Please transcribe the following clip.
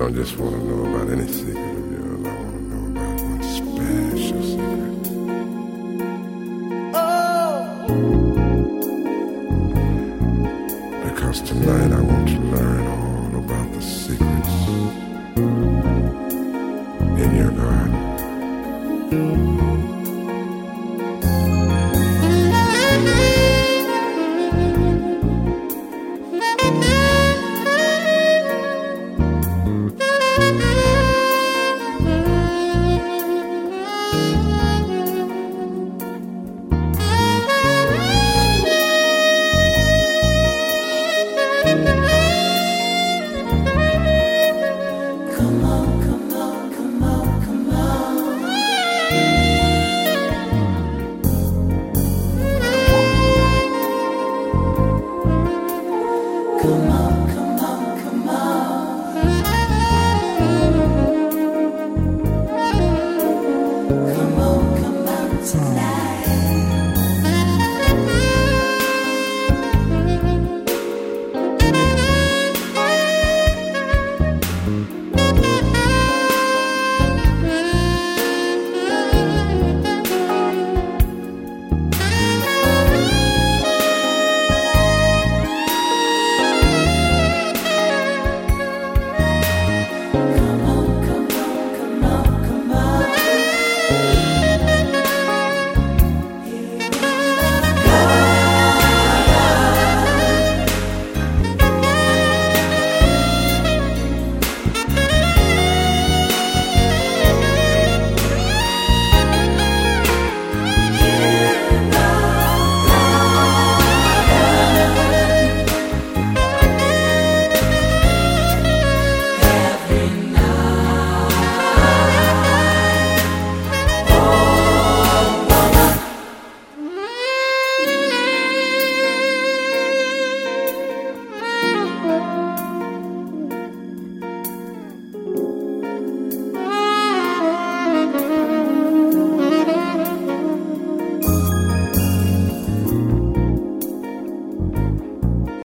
don't just want to know about any secret of yours. I want to know about one special secret. Oh, Because tonight I want to learn all about the secrets in your garden.